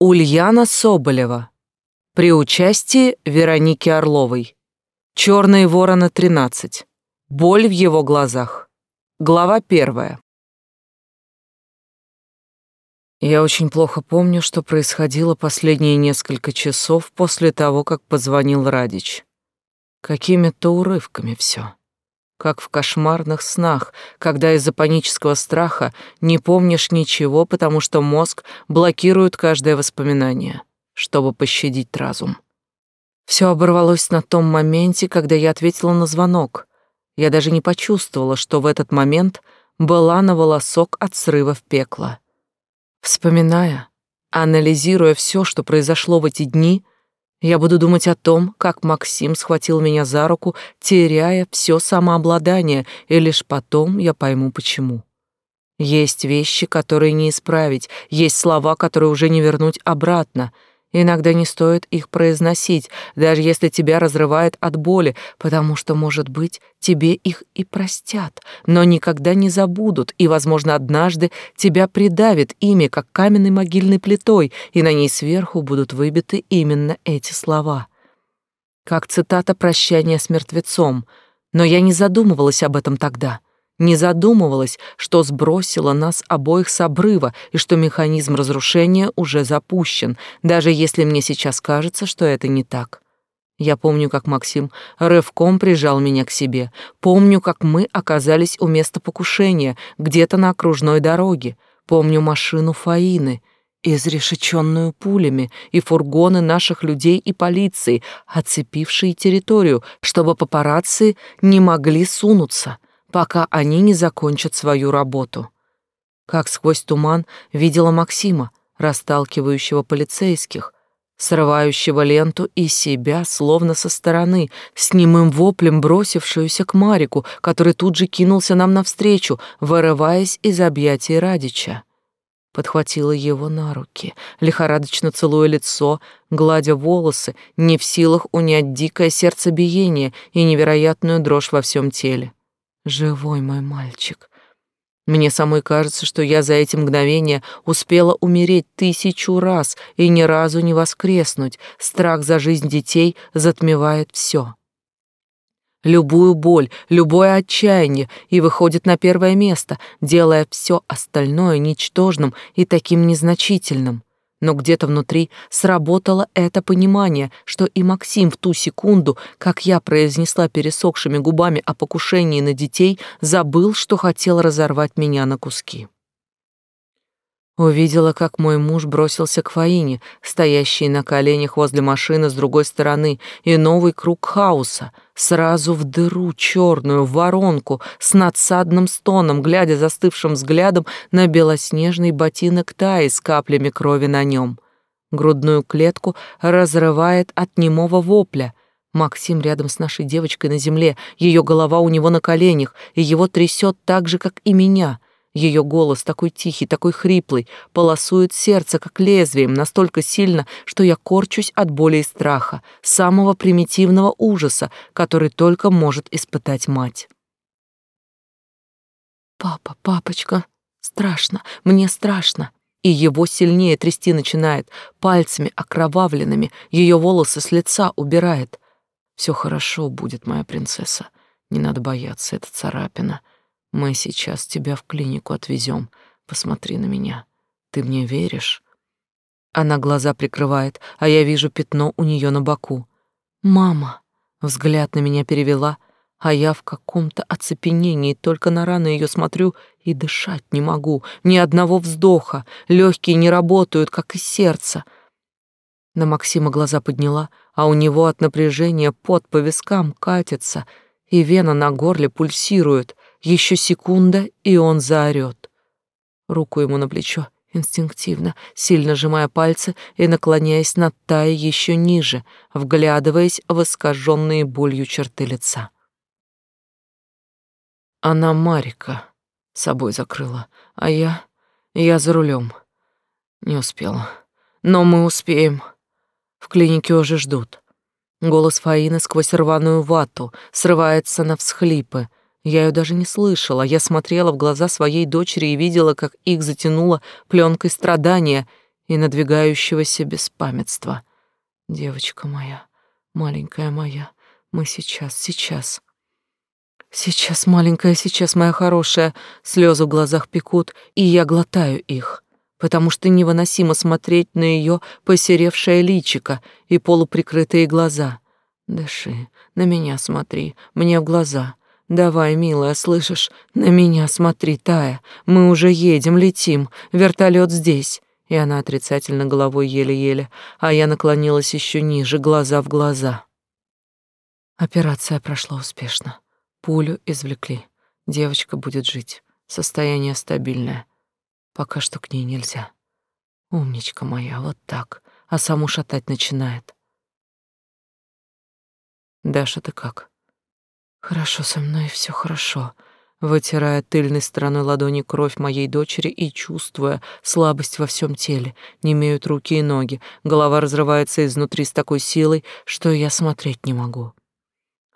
Ульяна Соболева. При участии Вероники Орловой. Черные ворона 13. Боль в его глазах. Глава первая. Я очень плохо помню, что происходило последние несколько часов после того, как позвонил Радич. Какими-то урывками все как в кошмарных снах, когда из-за панического страха не помнишь ничего, потому что мозг блокирует каждое воспоминание, чтобы пощадить разум. Все оборвалось на том моменте, когда я ответила на звонок. Я даже не почувствовала, что в этот момент была на волосок от срыва в пекло. Вспоминая, анализируя все, что произошло в эти дни, я буду думать о том, как Максим схватил меня за руку, теряя все самообладание, и лишь потом я пойму, почему. Есть вещи, которые не исправить, есть слова, которые уже не вернуть обратно — Иногда не стоит их произносить, даже если тебя разрывает от боли, потому что, может быть, тебе их и простят, но никогда не забудут, и, возможно, однажды тебя придавит ими, как каменной могильной плитой, и на ней сверху будут выбиты именно эти слова. Как цитата прощания с мертвецом, но я не задумывалась об этом тогда — не задумывалась, что сбросила нас обоих с обрыва и что механизм разрушения уже запущен, даже если мне сейчас кажется, что это не так. Я помню, как Максим рывком прижал меня к себе. Помню, как мы оказались у места покушения, где-то на окружной дороге. Помню машину Фаины, изрешеченную пулями, и фургоны наших людей и полиции, оцепившие территорию, чтобы папарацци не могли сунуться — пока они не закончат свою работу. Как сквозь туман видела Максима, расталкивающего полицейских, срывающего ленту и себя, словно со стороны, с немым воплем бросившуюся к Марику, который тут же кинулся нам навстречу, вырываясь из объятий Радича. Подхватила его на руки, лихорадочно целуя лицо, гладя волосы, не в силах унять дикое сердцебиение и невероятную дрожь во всем теле. Живой мой мальчик. Мне самой кажется, что я за эти мгновения успела умереть тысячу раз и ни разу не воскреснуть. Страх за жизнь детей затмевает все. Любую боль, любое отчаяние и выходит на первое место, делая все остальное ничтожным и таким незначительным. Но где-то внутри сработало это понимание, что и Максим в ту секунду, как я произнесла пересохшими губами о покушении на детей, забыл, что хотел разорвать меня на куски. Увидела, как мой муж бросился к Фаине, стоящей на коленях возле машины с другой стороны, и новый круг хаоса, сразу в дыру черную, в воронку, с надсадным стоном, глядя застывшим взглядом на белоснежный ботинок Таи с каплями крови на нем. Грудную клетку разрывает от немого вопля. Максим рядом с нашей девочкой на земле, ее голова у него на коленях, и его трясет так же, как и меня — ее голос, такой тихий, такой хриплый, полосует сердце, как лезвием, настолько сильно, что я корчусь от боли и страха, самого примитивного ужаса, который только может испытать мать. «Папа, папочка, страшно, мне страшно!» И его сильнее трясти начинает, пальцами окровавленными, ее волосы с лица убирает. «Все хорошо будет, моя принцесса, не надо бояться, это царапина». Мы сейчас тебя в клинику отвезем. Посмотри на меня. Ты мне веришь?» Она глаза прикрывает, а я вижу пятно у нее на боку. «Мама!» Взгляд на меня перевела, а я в каком-то оцепенении, только на раны ее смотрю и дышать не могу. Ни одного вздоха, легкие не работают, как и сердце. На Максима глаза подняла, а у него от напряжения пот по вискам катится, и вена на горле пульсирует. Еще секунда, и он заорет. Руку ему на плечо, инстинктивно, сильно сжимая пальцы и наклоняясь над Таей еще ниже, вглядываясь в искаженные болью черты лица. Она Марика собой закрыла, а я... я за рулем. Не успела. Но мы успеем. В клинике уже ждут. Голос Фаины сквозь рваную вату срывается на всхлипы, я ее даже не слышала, я смотрела в глаза своей дочери и видела, как их затянуло пленкой страдания, и надвигающегося беспамятства. Девочка моя, маленькая моя, мы сейчас, сейчас. Сейчас, маленькая, сейчас, моя хорошая. Слезы в глазах пекут, и я глотаю их, потому что невыносимо смотреть на ее посеревшее личико и полуприкрытые глаза. Дыши, на меня смотри, мне в глаза. Давай, милая, слышишь? На меня смотри, Тая. Мы уже едем, летим. Вертолет здесь. И она отрицательно головой еле-еле, а я наклонилась еще ниже, глаза в глаза. Операция прошла успешно. Пулю извлекли. Девочка будет жить. Состояние стабильное. Пока что к ней нельзя. Умничка моя, вот так. А саму шатать начинает. Даша, ты как? Хорошо со мной, все хорошо. Вытирая тыльной стороной ладони кровь моей дочери и чувствуя слабость во всем теле, не имеют руки и ноги, голова разрывается изнутри с такой силой, что я смотреть не могу.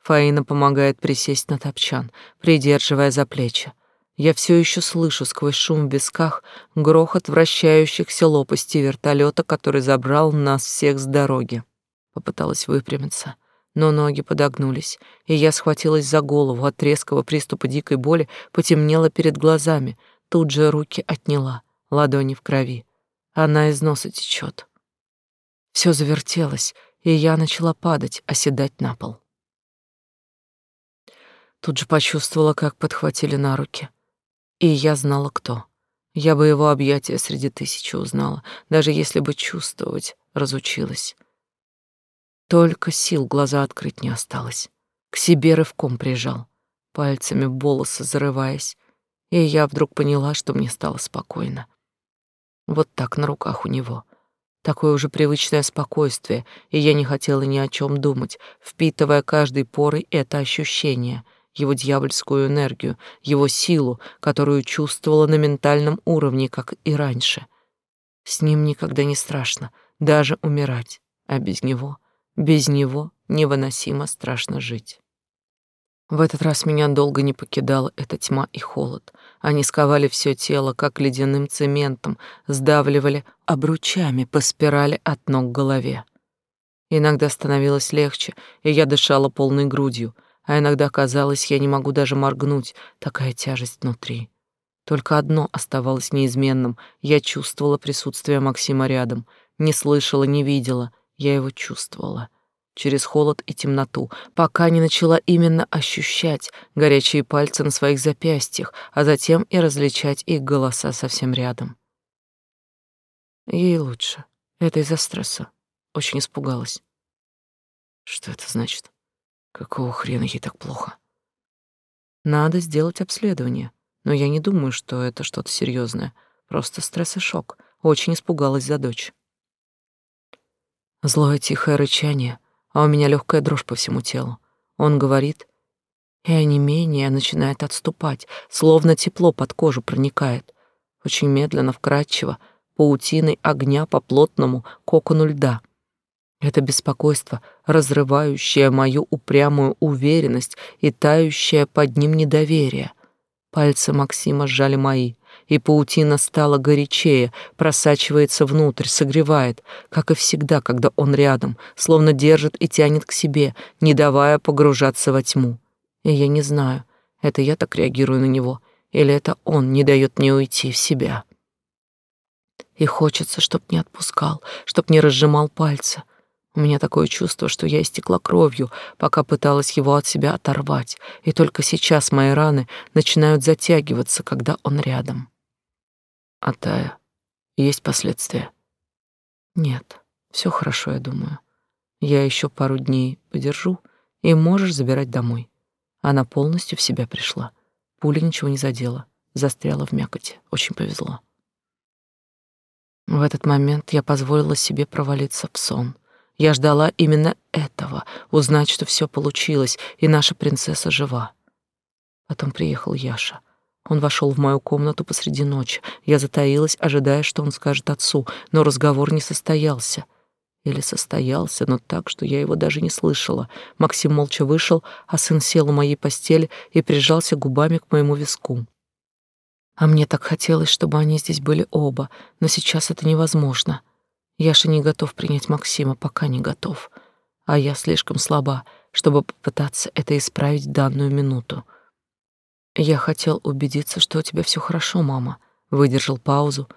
Фаина помогает присесть на топчан, придерживая за плечи. Я все еще слышу сквозь шум в висках грохот вращающихся лопастей вертолета, который забрал нас всех с дороги. Попыталась выпрямиться, но ноги подогнулись, и я схватилась за голову от резкого приступа дикой боли, потемнело перед глазами, тут же руки отняла, ладони в крови. Она из носа течет. Все завертелось, и я начала падать, оседать на пол. Тут же почувствовала, как подхватили на руки. И я знала, кто. Я бы его объятия среди тысячи узнала, даже если бы чувствовать разучилась. Только сил глаза открыть не осталось. К себе рывком прижал, пальцами волосы зарываясь, и я вдруг поняла, что мне стало спокойно. Вот так на руках у него. Такое уже привычное спокойствие, и я не хотела ни о чем думать, впитывая каждой порой это ощущение — его дьявольскую энергию, его силу, которую чувствовала на ментальном уровне, как и раньше. С ним никогда не страшно, даже умирать, а без него, без него невыносимо страшно жить. В этот раз меня долго не покидала эта тьма и холод. Они сковали все тело, как ледяным цементом, сдавливали обручами по спирали от ног к голове. Иногда становилось легче, и я дышала полной грудью — а иногда казалось, я не могу даже моргнуть, такая тяжесть внутри. Только одно оставалось неизменным. Я чувствовала присутствие Максима рядом. Не слышала, не видела. Я его чувствовала. Через холод и темноту, пока не начала именно ощущать горячие пальцы на своих запястьях, а затем и различать их голоса совсем рядом. Ей лучше. Это из-за стресса. Очень испугалась. Что это значит? Какого хрена ей так плохо? Надо сделать обследование, но я не думаю, что это что-то серьезное. Просто стресс и шок. Очень испугалась за дочь. Злое тихое рычание, а у меня легкая дрожь по всему телу. Он говорит, и онемение начинает отступать, словно тепло под кожу проникает. Очень медленно, вкрадчиво, паутиной огня по плотному кокону льда — это беспокойство, разрывающее мою упрямую уверенность и тающее под ним недоверие. Пальцы Максима сжали мои, и паутина стала горячее, просачивается внутрь, согревает, как и всегда, когда он рядом, словно держит и тянет к себе, не давая погружаться во тьму. И я не знаю, это я так реагирую на него, или это он не дает мне уйти в себя. И хочется, чтоб не отпускал, чтоб не разжимал пальцы, у меня такое чувство, что я истекла кровью, пока пыталась его от себя оторвать, и только сейчас мои раны начинают затягиваться, когда он рядом. А Тая, есть последствия? Нет, все хорошо, я думаю. Я еще пару дней подержу, и можешь забирать домой. Она полностью в себя пришла. Пуля ничего не задела, застряла в мякоти. Очень повезло. В этот момент я позволила себе провалиться в сон — я ждала именно этого, узнать, что все получилось, и наша принцесса жива. Потом приехал Яша. Он вошел в мою комнату посреди ночи. Я затаилась, ожидая, что он скажет отцу, но разговор не состоялся. Или состоялся, но так, что я его даже не слышала. Максим молча вышел, а сын сел у моей постели и прижался губами к моему виску. А мне так хотелось, чтобы они здесь были оба, но сейчас это невозможно. Яша не готов принять Максима, пока не готов. А я слишком слаба, чтобы попытаться это исправить в данную минуту. Я хотел убедиться, что у тебя все хорошо, мама. Выдержал паузу.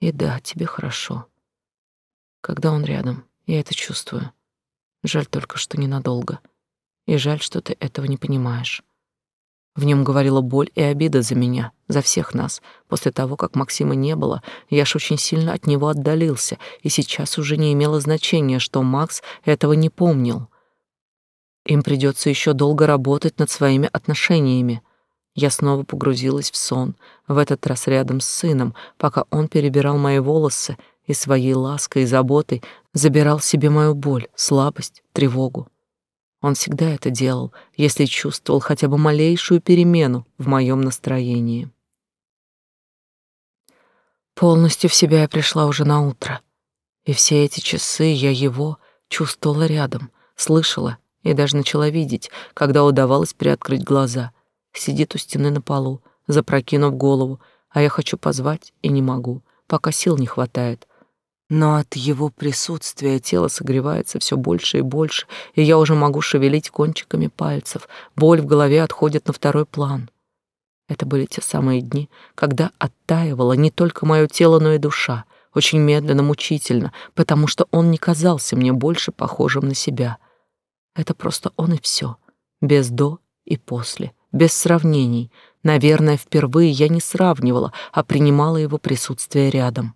И да, тебе хорошо. Когда он рядом, я это чувствую. Жаль только, что ненадолго. И жаль, что ты этого не понимаешь. В нем говорила боль и обида за меня, за всех нас. После того, как Максима не было, я ж очень сильно от него отдалился, и сейчас уже не имело значения, что Макс этого не помнил. Им придется еще долго работать над своими отношениями. Я снова погрузилась в сон, в этот раз рядом с сыном, пока он перебирал мои волосы и своей лаской и заботой забирал себе мою боль, слабость, тревогу. Он всегда это делал, если чувствовал хотя бы малейшую перемену в моем настроении. Полностью в себя я пришла уже на утро, и все эти часы я его чувствовала рядом, слышала и даже начала видеть, когда удавалось приоткрыть глаза. Сидит у стены на полу, запрокинув голову, а я хочу позвать и не могу, пока сил не хватает. Но от его присутствия тело согревается все больше и больше, и я уже могу шевелить кончиками пальцев. Боль в голове отходит на второй план. Это были те самые дни, когда оттаивало не только мое тело, но и душа, очень медленно, мучительно, потому что он не казался мне больше похожим на себя. Это просто он и все, без «до» и «после», без сравнений. Наверное, впервые я не сравнивала, а принимала его присутствие рядом.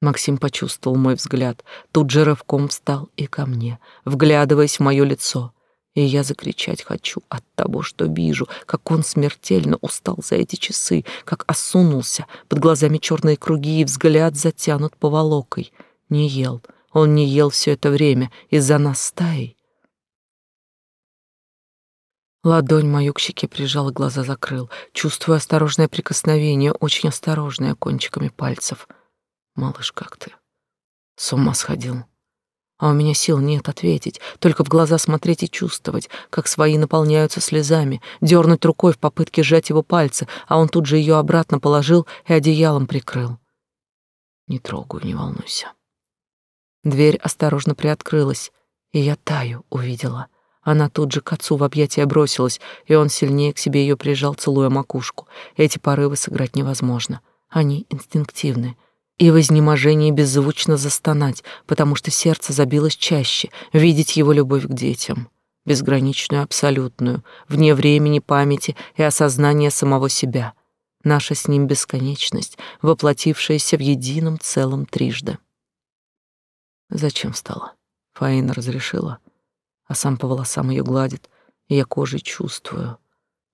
Максим почувствовал мой взгляд, тут же рывком встал и ко мне, вглядываясь в мое лицо. И я закричать хочу от того, что вижу, как он смертельно устал за эти часы, как осунулся, под глазами черные круги и взгляд затянут поволокой. Не ел, он не ел все это время из-за нас. Ладонь мою к щеке прижал глаза закрыл, чувствуя осторожное прикосновение, очень осторожное, кончиками пальцев — Малыш, как ты? С ума сходил. А у меня сил нет ответить, только в глаза смотреть и чувствовать, как свои наполняются слезами, дернуть рукой в попытке сжать его пальцы, а он тут же ее обратно положил и одеялом прикрыл. Не трогаю, не волнуйся. Дверь осторожно приоткрылась, и я Таю увидела. Она тут же к отцу в объятия бросилась, и он сильнее к себе ее прижал, целуя макушку. Эти порывы сыграть невозможно. Они инстинктивны — и в изнеможении беззвучно застонать, потому что сердце забилось чаще, видеть его любовь к детям, безграничную, абсолютную, вне времени, памяти и осознания самого себя. Наша с ним бесконечность, воплотившаяся в едином целом трижды. Зачем встала? Фаина разрешила, а сам по волосам ее гладит, и я кожей чувствую —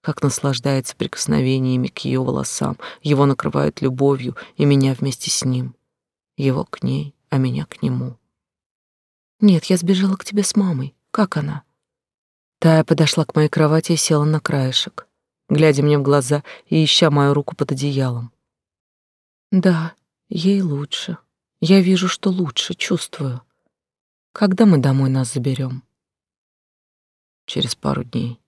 как наслаждается прикосновениями к ее волосам, его накрывает любовью, и меня вместе с ним. Его к ней, а меня к нему. «Нет, я сбежала к тебе с мамой. Как она?» Тая подошла к моей кровати и села на краешек, глядя мне в глаза и ища мою руку под одеялом. «Да, ей лучше. Я вижу, что лучше, чувствую. Когда мы домой нас заберем?» «Через пару дней.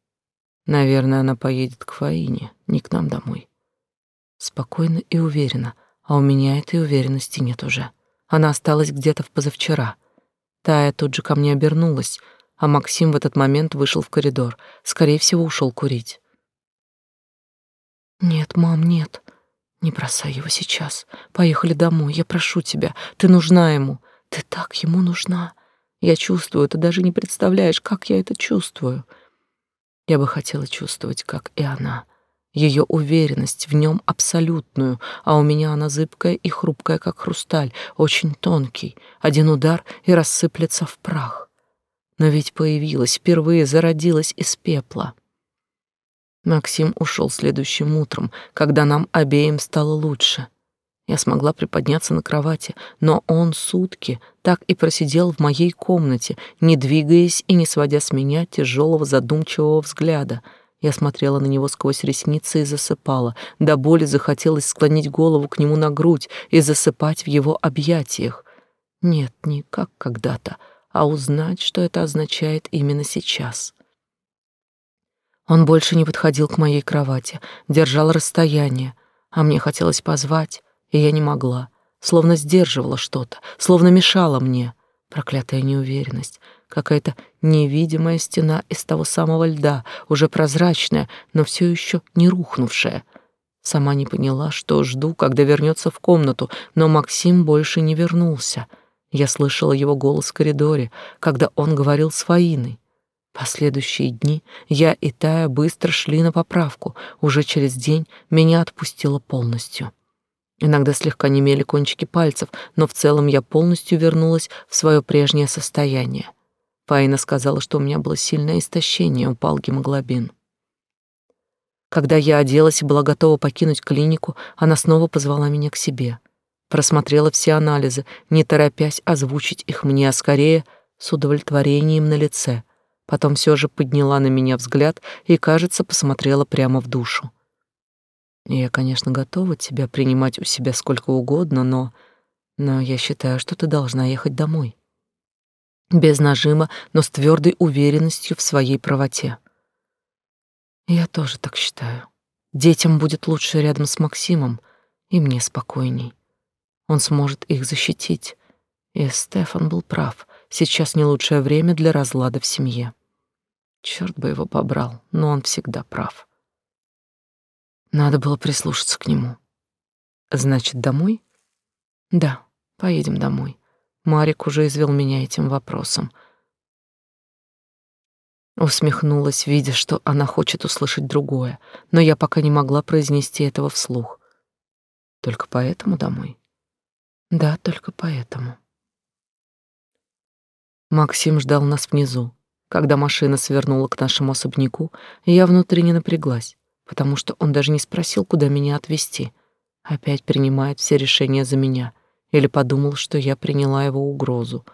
Наверное, она поедет к Фаине, не к нам домой. Спокойно и уверенно, а у меня этой уверенности нет уже. Она осталась где-то в позавчера. Тая тут же ко мне обернулась, а Максим в этот момент вышел в коридор. Скорее всего, ушел курить. «Нет, мам, нет. Не бросай его сейчас. Поехали домой, я прошу тебя. Ты нужна ему. Ты так ему нужна. Я чувствую, ты даже не представляешь, как я это чувствую. Я бы хотела чувствовать, как и она. Ее уверенность в нем абсолютную, а у меня она зыбкая и хрупкая, как хрусталь, очень тонкий. Один удар и рассыплется в прах. Но ведь появилась, впервые зародилась из пепла. Максим ушел следующим утром, когда нам обеим стало лучше — я смогла приподняться на кровати, но он сутки так и просидел в моей комнате, не двигаясь и не сводя с меня тяжелого задумчивого взгляда. Я смотрела на него сквозь ресницы и засыпала. До боли захотелось склонить голову к нему на грудь и засыпать в его объятиях. Нет, не как когда-то, а узнать, что это означает именно сейчас. Он больше не подходил к моей кровати, держал расстояние, а мне хотелось позвать, и я не могла, словно сдерживала что-то, словно мешала мне. Проклятая неуверенность, какая-то невидимая стена из того самого льда, уже прозрачная, но все еще не рухнувшая. Сама не поняла, что жду, когда вернется в комнату, но Максим больше не вернулся. Я слышала его голос в коридоре, когда он говорил с Фаиной. Последующие дни я и Тая быстро шли на поправку. Уже через день меня отпустило полностью. Иногда слегка немели кончики пальцев, но в целом я полностью вернулась в свое прежнее состояние. Фаина сказала, что у меня было сильное истощение, упал гемоглобин. Когда я оделась и была готова покинуть клинику, она снова позвала меня к себе. Просмотрела все анализы, не торопясь озвучить их мне, а скорее с удовлетворением на лице. Потом все же подняла на меня взгляд и, кажется, посмотрела прямо в душу. Я, конечно, готова тебя принимать у себя сколько угодно, но... Но я считаю, что ты должна ехать домой. Без нажима, но с твердой уверенностью в своей правоте. Я тоже так считаю. Детям будет лучше рядом с Максимом, и мне спокойней. Он сможет их защитить. И Стефан был прав. Сейчас не лучшее время для разлада в семье. Черт бы его побрал, но он всегда прав. Надо было прислушаться к нему. Значит, домой? Да, поедем домой. Марик уже извел меня этим вопросом. Усмехнулась, видя, что она хочет услышать другое, но я пока не могла произнести этого вслух. Только поэтому домой? Да, только поэтому. Максим ждал нас внизу. Когда машина свернула к нашему особняку, я внутренне напряглась потому что он даже не спросил, куда меня отвезти. Опять принимает все решения за меня. Или подумал, что я приняла его угрозу.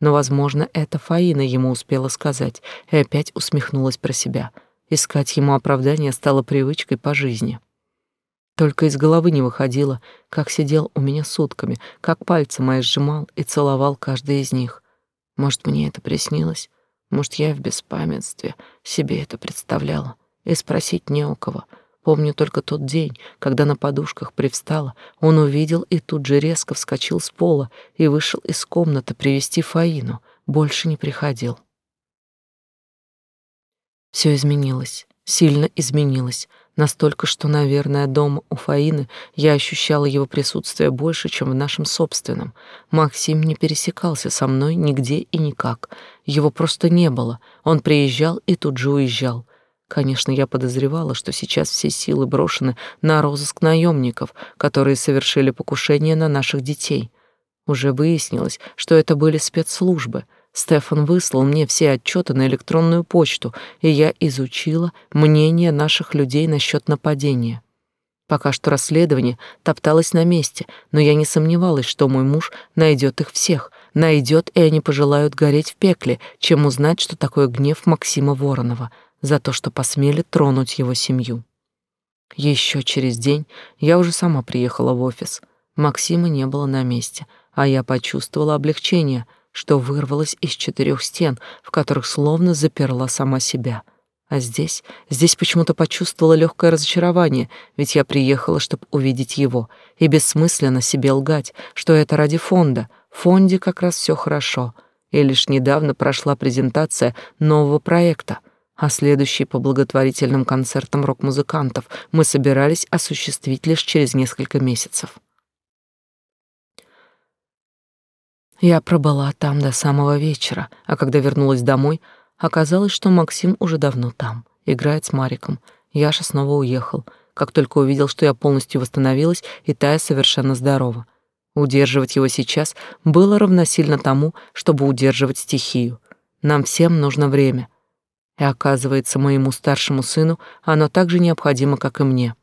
Но, возможно, это Фаина ему успела сказать, и опять усмехнулась про себя. Искать ему оправдание стало привычкой по жизни. Только из головы не выходило, как сидел у меня сутками, как пальцы мои сжимал и целовал каждый из них. Может, мне это приснилось? Может, я в беспамятстве себе это представляла? И спросить не у кого. Помню только тот день, когда на подушках привстала, он увидел и тут же резко вскочил с пола и вышел из комнаты привести Фаину, больше не приходил. Все изменилось, сильно изменилось, настолько, что, наверное, дома у Фаины я ощущала его присутствие больше, чем в нашем собственном. Максим не пересекался со мной нигде и никак. Его просто не было. Он приезжал и тут же уезжал. Конечно, я подозревала, что сейчас все силы брошены на розыск наемников, которые совершили покушение на наших детей. Уже выяснилось, что это были спецслужбы. Стефан выслал мне все отчеты на электронную почту, и я изучила мнение наших людей насчет нападения. Пока что расследование топталось на месте, но я не сомневалась, что мой муж найдет их всех, найдет, и они пожелают гореть в пекле, чем узнать, что такое гнев Максима Воронова — за то, что посмели тронуть его семью. Еще через день я уже сама приехала в офис. Максима не было на месте, а я почувствовала облегчение, что вырвалась из четырех стен, в которых словно заперла сама себя. А здесь, здесь почему-то почувствовала легкое разочарование, ведь я приехала, чтобы увидеть его, и бессмысленно себе лгать, что это ради фонда. В фонде как раз все хорошо. И лишь недавно прошла презентация нового проекта — а следующий по благотворительным концертам рок-музыкантов мы собирались осуществить лишь через несколько месяцев. Я пробыла там до самого вечера, а когда вернулась домой, оказалось, что Максим уже давно там, играет с Мариком. Яша снова уехал, как только увидел, что я полностью восстановилась, и Тая совершенно здорова. Удерживать его сейчас было равносильно тому, чтобы удерживать стихию. Нам всем нужно время, и оказывается, моему старшему сыну оно так же необходимо, как и мне.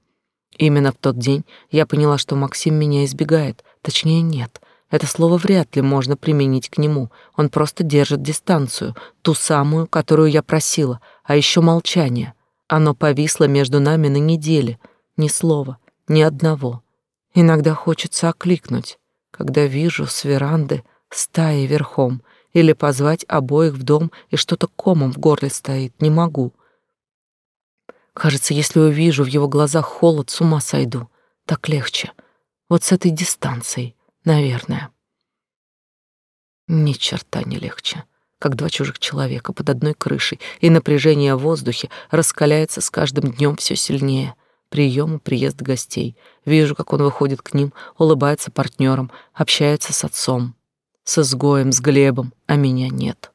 Именно в тот день я поняла, что Максим меня избегает. Точнее, нет. Это слово вряд ли можно применить к нему. Он просто держит дистанцию, ту самую, которую я просила, а еще молчание. Оно повисло между нами на неделе. Ни слова, ни одного. Иногда хочется окликнуть, когда вижу с веранды стаи верхом, или позвать обоих в дом, и что-то комом в горле стоит. Не могу. Кажется, если увижу в его глазах холод, с ума сойду. Так легче. Вот с этой дистанцией, наверное. Ни черта не легче. Как два чужих человека под одной крышей, и напряжение в воздухе раскаляется с каждым днем все сильнее. Прием и приезд гостей. Вижу, как он выходит к ним, улыбается партнерам, общается с отцом, с изгоем, с Глебом, а меня нет.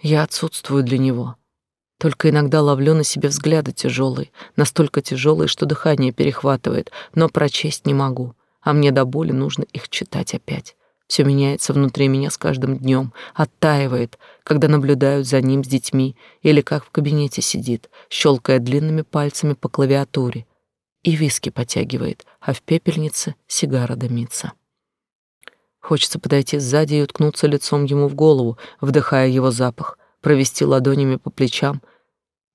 Я отсутствую для него. Только иногда ловлю на себе взгляды тяжелые, настолько тяжелые, что дыхание перехватывает, но прочесть не могу, а мне до боли нужно их читать опять. Все меняется внутри меня с каждым днем, оттаивает, когда наблюдают за ним с детьми или как в кабинете сидит, щелкая длинными пальцами по клавиатуре. И виски потягивает, а в пепельнице сигара дымится. Хочется подойти сзади и уткнуться лицом ему в голову, вдыхая его запах, провести ладонями по плечам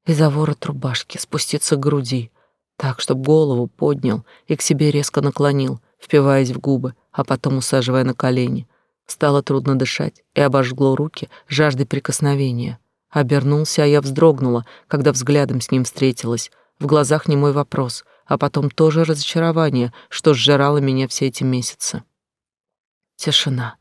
и за ворот рубашки спуститься к груди, так, чтобы голову поднял и к себе резко наклонил, впиваясь в губы, а потом усаживая на колени. Стало трудно дышать и обожгло руки жаждой прикосновения. Обернулся, а я вздрогнула, когда взглядом с ним встретилась. В глазах не мой вопрос, а потом тоже разочарование, что сжирало меня все эти месяцы. Тишина.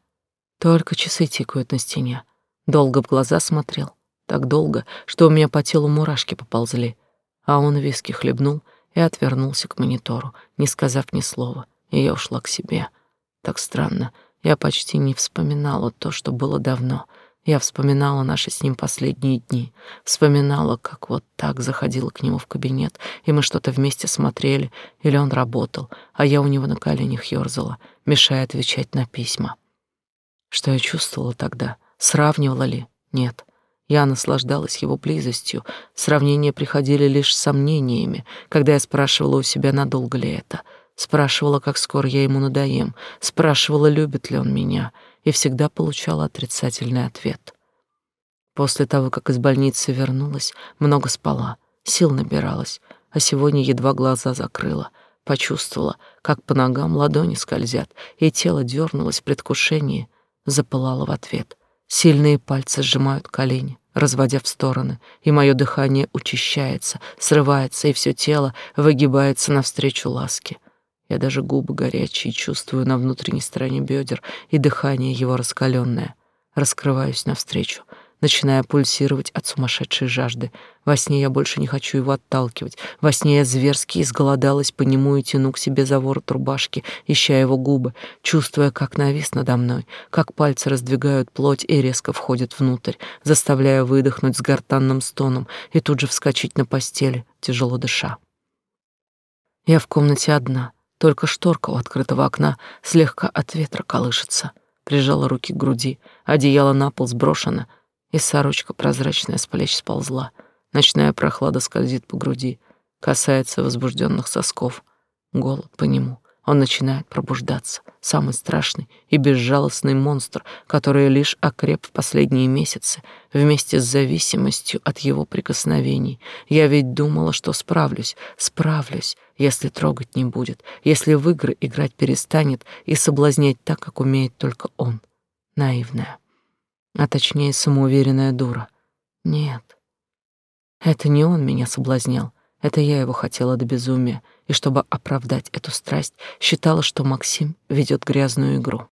Только часы тикают на стене. Долго в глаза смотрел. Так долго, что у меня по телу мурашки поползли. А он виски хлебнул и отвернулся к монитору, не сказав ни слова. И я ушла к себе. Так странно. Я почти не вспоминала то, что было давно. Я вспоминала наши с ним последние дни. Вспоминала, как вот так заходила к нему в кабинет, и мы что-то вместе смотрели, или он работал, а я у него на коленях ёрзала, мешая отвечать на письма. Что я чувствовала тогда? Сравнивала ли? Нет. Я наслаждалась его близостью. Сравнения приходили лишь с сомнениями, когда я спрашивала у себя, надолго ли это — Спрашивала, как скоро я ему надоем, спрашивала, любит ли он меня, и всегда получала отрицательный ответ. После того, как из больницы вернулась, много спала, сил набиралась, а сегодня едва глаза закрыла, почувствовала, как по ногам ладони скользят, и тело дернулось в предвкушении, запылало в ответ. Сильные пальцы сжимают колени, разводя в стороны, и мое дыхание учащается, срывается, и все тело выгибается навстречу ласке. Я даже губы горячие чувствую на внутренней стороне бедер и дыхание его раскаленное. Раскрываюсь навстречу, начиная пульсировать от сумасшедшей жажды. Во сне я больше не хочу его отталкивать. Во сне я зверски изголодалась по нему и тяну к себе за ворот рубашки, ища его губы, чувствуя, как навис надо мной, как пальцы раздвигают плоть и резко входят внутрь, заставляя выдохнуть с гортанным стоном и тут же вскочить на постели, тяжело дыша. Я в комнате одна — только шторка у открытого окна слегка от ветра колышется. Прижала руки к груди, одеяло на пол сброшено, и сорочка прозрачная с плеч сползла. Ночная прохлада скользит по груди, касается возбужденных сосков. Голод по нему, он начинает пробуждаться, самый страшный и безжалостный монстр, который лишь окреп в последние месяцы вместе с зависимостью от его прикосновений. Я ведь думала, что справлюсь, справлюсь, если трогать не будет, если в игры играть перестанет и соблазнять так, как умеет только он. Наивная, а точнее самоуверенная дура. Нет, это не он меня соблазнял, это я его хотела до безумия, и чтобы оправдать эту страсть, считала, что Максим ведет грязную игру.